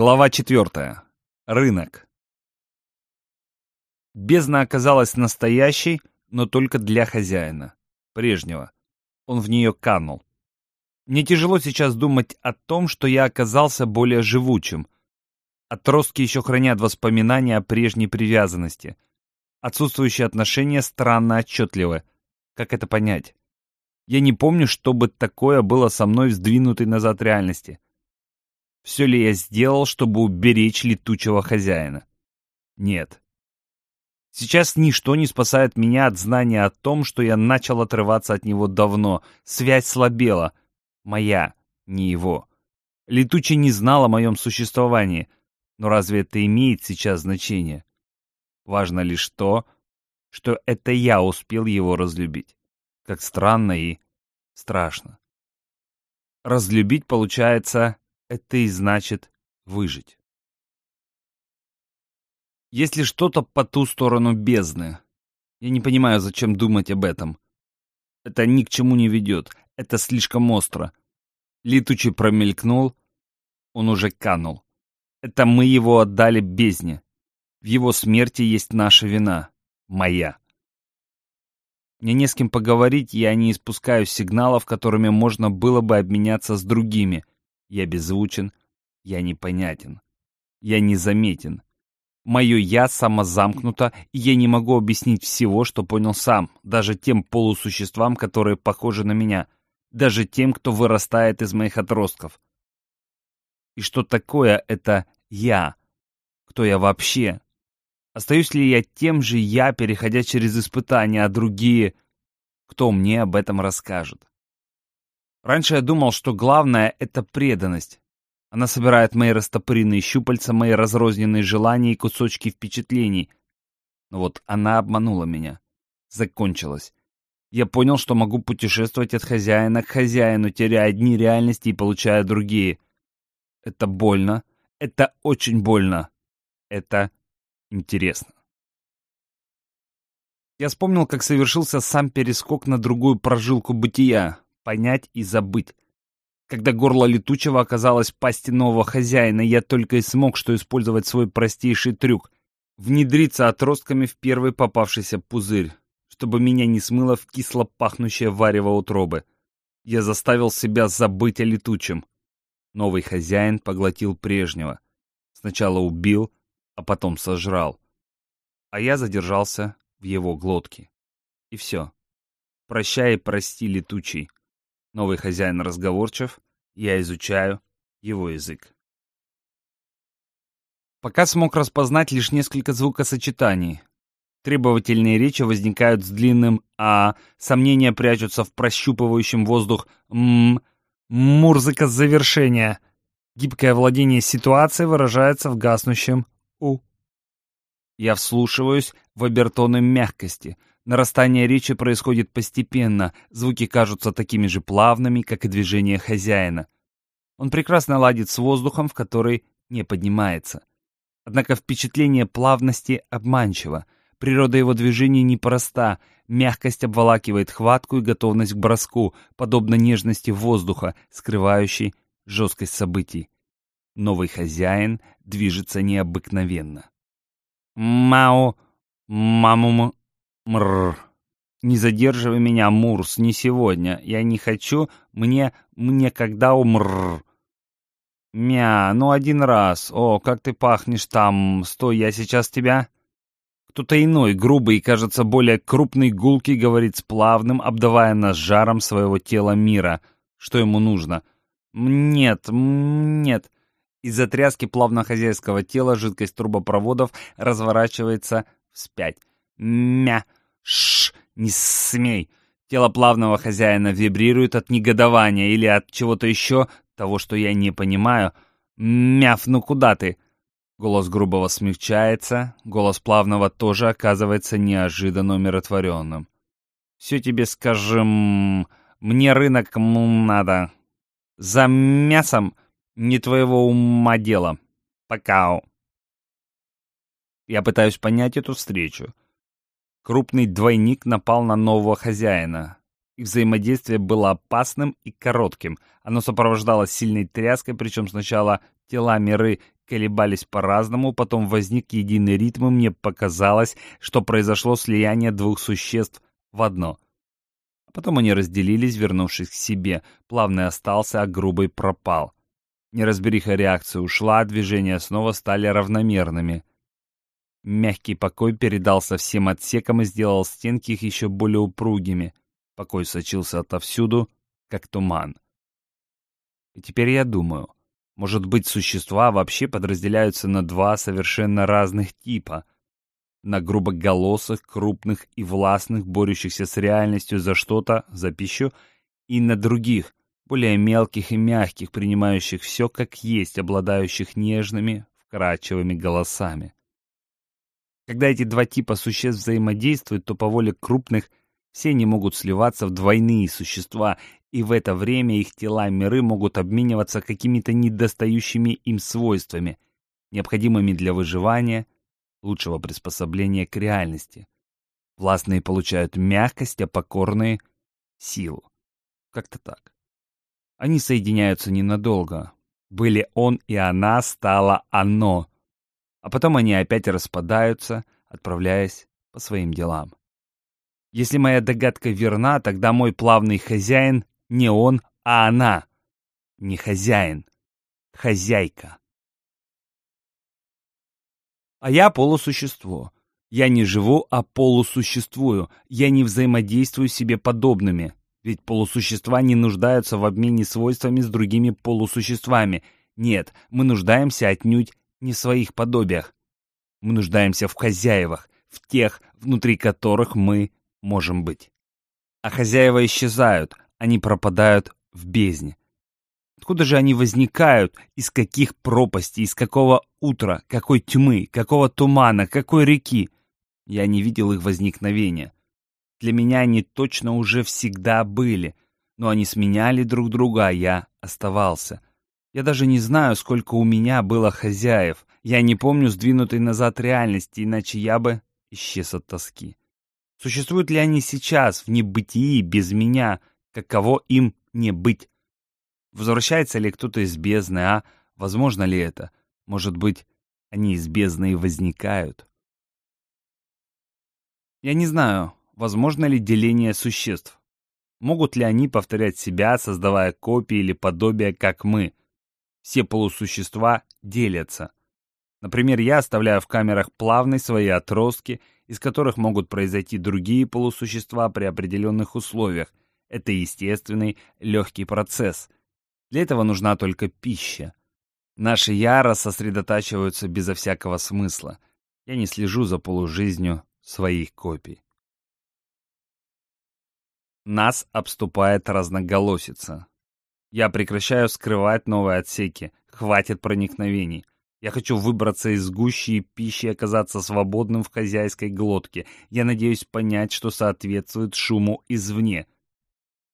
Глава четвертая. Рынок. Бездна оказалась настоящей, но только для хозяина. Прежнего. Он в нее канул. Мне тяжело сейчас думать о том, что я оказался более живучим. Отростки еще хранят воспоминания о прежней привязанности. Отсутствующие отношения странно отчетливы. Как это понять? Я не помню, чтобы такое было со мной в сдвинутой назад реальности. Все ли я сделал, чтобы уберечь летучего хозяина? Нет. Сейчас ничто не спасает меня от знания о том, что я начал отрываться от него давно. Связь слабела. Моя, не его. Летучий не знал о моем существовании. Но разве это имеет сейчас значение? Важно лишь то, что это я успел его разлюбить. Как странно и страшно. Разлюбить, получается, это и значит выжить. Есть ли что-то по ту сторону бездны? Я не понимаю, зачем думать об этом. Это ни к чему не ведет. Это слишком остро. Летучий промелькнул, он уже канул. Это мы его отдали бездне. В его смерти есть наша вина. Моя. Мне не с кем поговорить, я не испускаю сигналов, которыми можно было бы обменяться с другими — я беззвучен, я непонятен, я незаметен. Мое «я» самозамкнуто, и я не могу объяснить всего, что понял сам, даже тем полусуществам, которые похожи на меня, даже тем, кто вырастает из моих отростков. И что такое это «я»? Кто я вообще? Остаюсь ли я тем же «я», переходя через испытания, а другие... Кто мне об этом расскажет? Раньше я думал, что главное — это преданность. Она собирает мои растопыренные щупальца, мои разрозненные желания и кусочки впечатлений. Но вот она обманула меня. Закончилась. Я понял, что могу путешествовать от хозяина к хозяину, теряя одни реальности и получая другие. Это больно. Это очень больно. Это интересно. Я вспомнил, как совершился сам перескок на другую прожилку бытия понять и забыть. Когда горло летучего оказалось пасти нового хозяина, я только и смог что использовать свой простейший трюк — внедриться отростками в первый попавшийся пузырь, чтобы меня не смыло в кисло пахнущее варево утробы. Я заставил себя забыть о летучем. Новый хозяин поглотил прежнего. Сначала убил, а потом сожрал. А я задержался в его глотке. И все. Прощай и прости, летучий. Новый хозяин разговорчив, я изучаю его язык. Пока смог распознать лишь несколько звукосочетаний. Требовательные речи возникают с длинным «а», сомнения прячутся в прощупывающем воздух «м», мурзыка завершения. Гибкое владение ситуацией выражается в гаснущем «у». Я вслушиваюсь в обертоны мягкости, Нарастание речи происходит постепенно, звуки кажутся такими же плавными, как и движение хозяина. Он прекрасно ладит с воздухом, в который не поднимается. Однако впечатление плавности обманчиво. Природа его движений непроста, мягкость обволакивает хватку и готовность к броску, подобно нежности воздуха, скрывающей жесткость событий. Новый хозяин движется необыкновенно. «Мау! Мамум!» Мрррр. Не задерживай меня, Мурс, не сегодня. Я не хочу, мне, мне когда умррр. Мя, ну один раз. О, как ты пахнешь там. Стой, я сейчас тебя... Кто-то иной, грубый и, кажется, более крупный гулкий, говорит с плавным, обдавая нас жаром своего тела мира. Что ему нужно? Нет, нет. Из-за тряски плавно-хозяйского тела жидкость трубопроводов разворачивается вспять. Мя. Шш, не смей. Тело плавного хозяина вибрирует от негодования или от чего-то еще, того, что я не понимаю. Мяф, ну куда ты? Голос грубого смягчается, голос плавного тоже оказывается неожиданно умиротворенным. Все тебе скажем, мне рынок надо. За мясом не твоего ума дело. Пока. Я пытаюсь понять эту встречу. Крупный двойник напал на нового хозяина. Их взаимодействие было опасным и коротким. Оно сопровождалось сильной тряской, причем сначала тела Миры колебались по-разному, потом возник единый ритм, и мне показалось, что произошло слияние двух существ в одно. А потом они разделились, вернувшись к себе. Плавный остался, а грубый пропал. Неразбериха реакция ушла, движения снова стали равномерными. Мягкий покой передался всем отсекам и сделал стенки их еще более упругими. Покой сочился отовсюду, как туман. И теперь я думаю, может быть, существа вообще подразделяются на два совершенно разных типа. На грубоголосых, крупных и властных, борющихся с реальностью за что-то, за пищу, и на других, более мелких и мягких, принимающих все как есть, обладающих нежными, вкрадчивыми голосами. Когда эти два типа существ взаимодействуют, то по воле крупных все они могут сливаться в двойные существа, и в это время их тела и миры могут обмениваться какими-то недостающими им свойствами, необходимыми для выживания, лучшего приспособления к реальности. Властные получают мягкость, а покорные — силу. Как-то так. Они соединяются ненадолго. Были он и она, стало оно. А потом они опять распадаются, отправляясь по своим делам. Если моя догадка верна, тогда мой плавный хозяин не он, а она. Не хозяин, хозяйка. А я полусущество. Я не живу, а полусуществую. Я не взаимодействую себе подобными. Ведь полусущества не нуждаются в обмене свойствами с другими полусуществами. Нет, мы нуждаемся отнюдь не своих подобиях. Мы нуждаемся в хозяевах, в тех, внутри которых мы можем быть. А хозяева исчезают, они пропадают в бездне. Откуда же они возникают? Из каких пропастей? Из какого утра? Какой тьмы? Какого тумана? Какой реки? Я не видел их возникновения. Для меня они точно уже всегда были, но они сменяли друг друга, а я оставался. Я даже не знаю, сколько у меня было хозяев. Я не помню сдвинутой назад реальности, иначе я бы исчез от тоски. Существуют ли они сейчас, в небытии, без меня? Каково им не быть? Возвращается ли кто-то из бездны, а? Возможно ли это? Может быть, они из бездны и возникают? Я не знаю, Возможно ли деление существ? Могут ли они повторять себя, создавая копии или подобия, как мы? Все полусущества делятся. Например, я оставляю в камерах плавные свои отростки, из которых могут произойти другие полусущества при определенных условиях. Это естественный, легкий процесс. Для этого нужна только пища. Наши яра сосредотачиваются безо всякого смысла. Я не слежу за полужизнью своих копий. Нас обступает разноголосица. Я прекращаю скрывать новые отсеки. Хватит проникновений. Я хочу выбраться из гущи и пищи и оказаться свободным в хозяйской глотке. Я надеюсь понять, что соответствует шуму извне.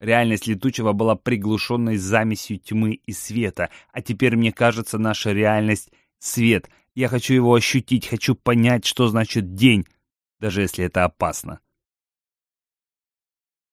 Реальность летучего была приглушенной замесью тьмы и света, а теперь мне кажется наша реальность — свет. Я хочу его ощутить, хочу понять, что значит день, даже если это опасно.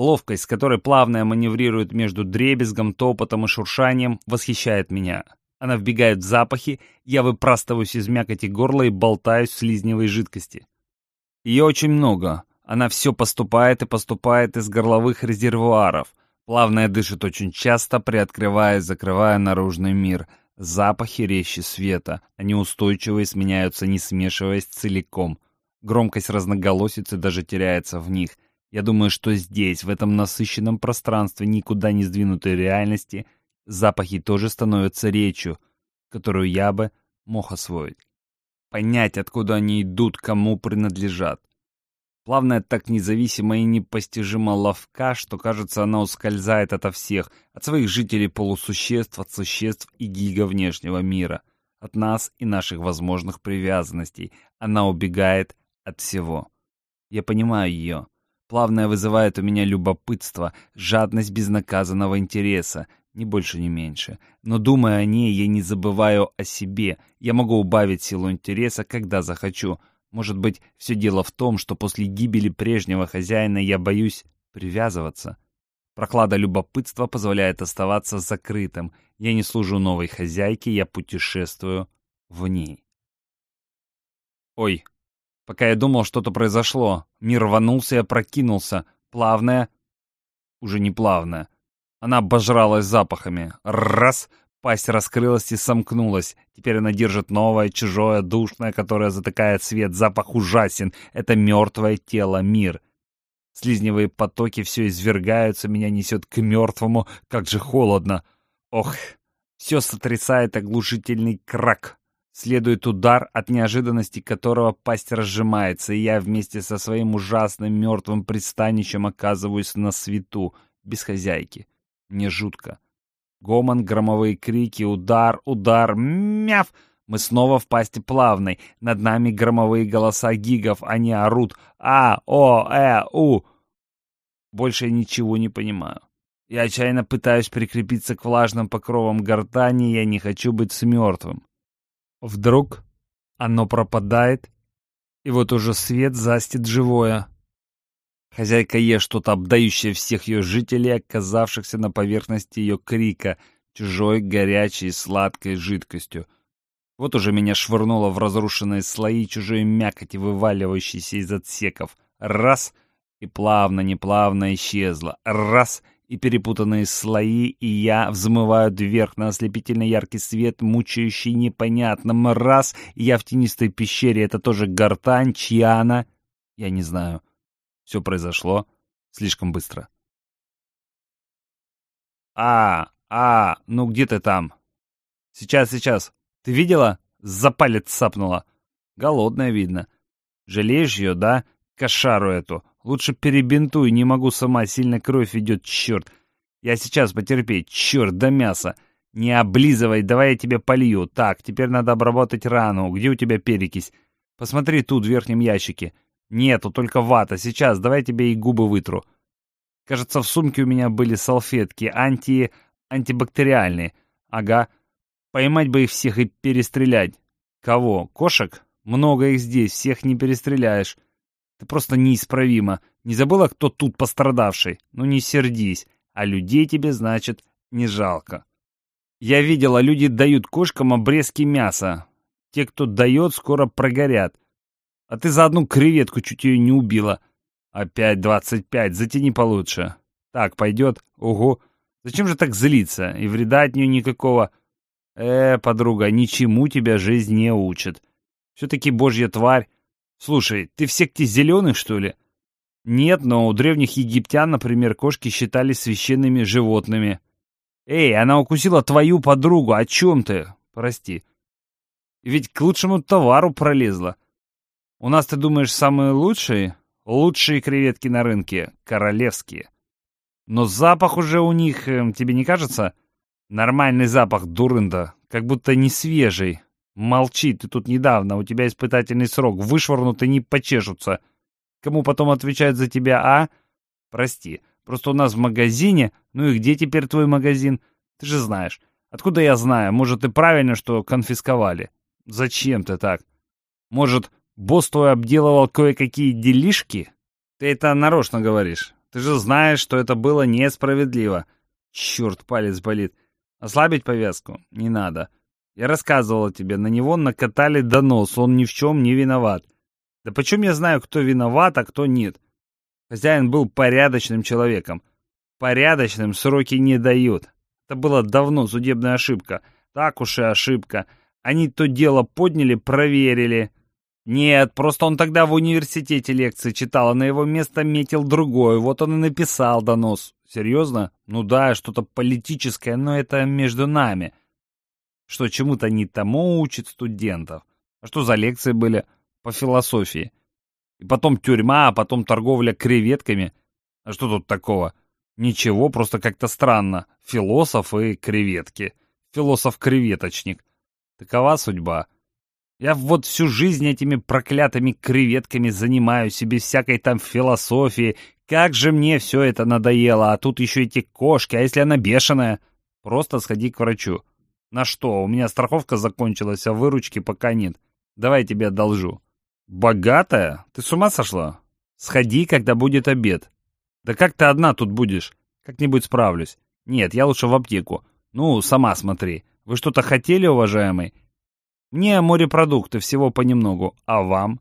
Ловкость, с которой плавная маневрирует между дребезгом, топотом и шуршанием, восхищает меня. Она вбегает в запахи, я выпрастываюсь из мякоти горла и болтаюсь в слизневой жидкости. Ее очень много. Она все поступает и поступает из горловых резервуаров. Плавная дышит очень часто, приоткрывая и закрывая наружный мир. Запахи резче света. Они устойчивые сменяются, не смешиваясь целиком. Громкость разноголосицы даже теряется в них — я думаю, что здесь, в этом насыщенном пространстве никуда не сдвинутой реальности, запахи тоже становятся речью, которую я бы мог освоить. Понять, откуда они идут, кому принадлежат. Плавная так независима и непостижима ловка, что, кажется, она ускользает ото всех, от своих жителей полусуществ, от существ и гига внешнего мира, от нас и наших возможных привязанностей. Она убегает от всего. Я понимаю ее. Плавное вызывает у меня любопытство, жадность безнаказанного интереса, ни больше, ни меньше. Но думая о ней, я не забываю о себе. Я могу убавить силу интереса, когда захочу. Может быть, все дело в том, что после гибели прежнего хозяина я боюсь привязываться. Проклада любопытства позволяет оставаться закрытым. Я не служу новой хозяйке, я путешествую в ней. Ой, пока я думал, что-то произошло, мир рванулся и опрокинулся. Плавная, уже не плавная. Она обожралась запахами. Раз, пасть раскрылась и сомкнулась. Теперь она держит новое, чужое, душное, которое затыкает свет. Запах ужасен. Это мертвое тело, мир. Слизневые потоки все извергаются, меня несет к мертвому. Как же холодно. Ох, все сотрясает оглушительный крак. Следует удар, от неожиданности которого пасть разжимается, и я вместе со своим ужасным мертвым пристанищем оказываюсь на свету, без хозяйки. Мне жутко. Гомон, громовые крики, удар, удар, мяв! Мы снова в пасти плавной. Над нами громовые голоса гигов. Они орут «А, О, Э, У». Больше я ничего не понимаю. Я отчаянно пытаюсь прикрепиться к влажным покровам гортани, я не хочу быть с мертвым. Вдруг оно пропадает, и вот уже свет застит живое. Хозяйка ест что-то, обдающее всех ее жителей, оказавшихся на поверхности ее крика, чужой, горячей, сладкой жидкостью. Вот уже меня швырнуло в разрушенные слои чужой мякоти, вываливающейся из отсеков. Раз — и плавно-неплавно исчезла. Раз — и перепутанные слои, и я взмываю вверх на ослепительно яркий свет, мучающий непонятным. Раз — я в тенистой пещере, это тоже гортань, чья она? Я не знаю. Все произошло слишком быстро. «А, а, ну где ты там?» «Сейчас, сейчас. Ты видела? За палец сапнула. Голодная, видно. Жалеешь ее, да? Кошару эту. Лучше перебинтуй, не могу сама, сильно кровь идет, черт. Я сейчас потерпеть, черт, до мяса. Не облизывай, давай я тебе полью. Так, теперь надо обработать рану. Где у тебя перекись? Посмотри тут, в верхнем ящике. Нету, только вата. Сейчас, давай тебе и губы вытру. Кажется, в сумке у меня были салфетки, анти... антибактериальные. Ага. Поймать бы их всех и перестрелять. Кого? Кошек? Много их здесь, всех не перестреляешь. Ты просто неисправима. Не забыла, кто тут пострадавший? Ну не сердись. А людей тебе, значит, не жалко. Я видела, люди дают кошкам обрезки мяса. Те, кто дает, скоро прогорят. А ты за одну креветку чуть ее не убила. Опять двадцать пять, затяни получше. Так, пойдет? Ого. Зачем же так злиться? И вреда от нее никакого. Э, подруга, ничему тебя жизнь не учит. Все-таки божья тварь. Слушай, ты в секте зеленых, что ли? Нет, но у древних египтян, например, кошки считались священными животными. Эй, она укусила твою подругу, о чем ты? Прости. Ведь к лучшему товару пролезла. У нас, ты думаешь, самые лучшие? Лучшие креветки на рынке, королевские. Но запах уже у них, э, тебе не кажется? Нормальный запах, дурында, как будто не свежий. Молчи, ты тут недавно, у тебя испытательный срок, вышвырнуты не почешутся. Кому потом отвечают за тебя, а? Прости, просто у нас в магазине... Ну и где теперь твой магазин? Ты же знаешь. Откуда я знаю? Может, и правильно, что конфисковали? Зачем ты так? Может, босс твой обделывал кое-какие делишки? Ты это нарочно говоришь. Ты же знаешь, что это было несправедливо. Черт, палец болит. Ослабить повязку? Не надо. Я рассказывала тебе, на него накатали донос, он ни в чем не виноват. Да почему я знаю, кто виноват, а кто нет? Хозяин был порядочным человеком. Порядочным сроки не дают. Это была давно судебная ошибка. Так уж и ошибка. Они то дело подняли, проверили. Нет, просто он тогда в университете лекции читал, а на его место метил другой. Вот он и написал донос. Серьезно? Ну да, что-то политическое, но это между нами что чему-то не тому учит студентов. А что за лекции были по философии? И потом тюрьма, а потом торговля креветками. А что тут такого? Ничего, просто как-то странно. Философ и креветки. Философ-креветочник. Такова судьба. Я вот всю жизнь этими проклятыми креветками занимаюсь, и без всякой там философии. Как же мне все это надоело, а тут еще эти кошки, а если она бешеная? Просто сходи к врачу. На что? У меня страховка закончилась, а выручки пока нет. Давай я тебе одолжу. Богатая? Ты с ума сошла? Сходи, когда будет обед. Да как ты одна тут будешь? Как-нибудь справлюсь. Нет, я лучше в аптеку. Ну, сама смотри. Вы что-то хотели, уважаемый? Мне морепродукты всего понемногу, а вам?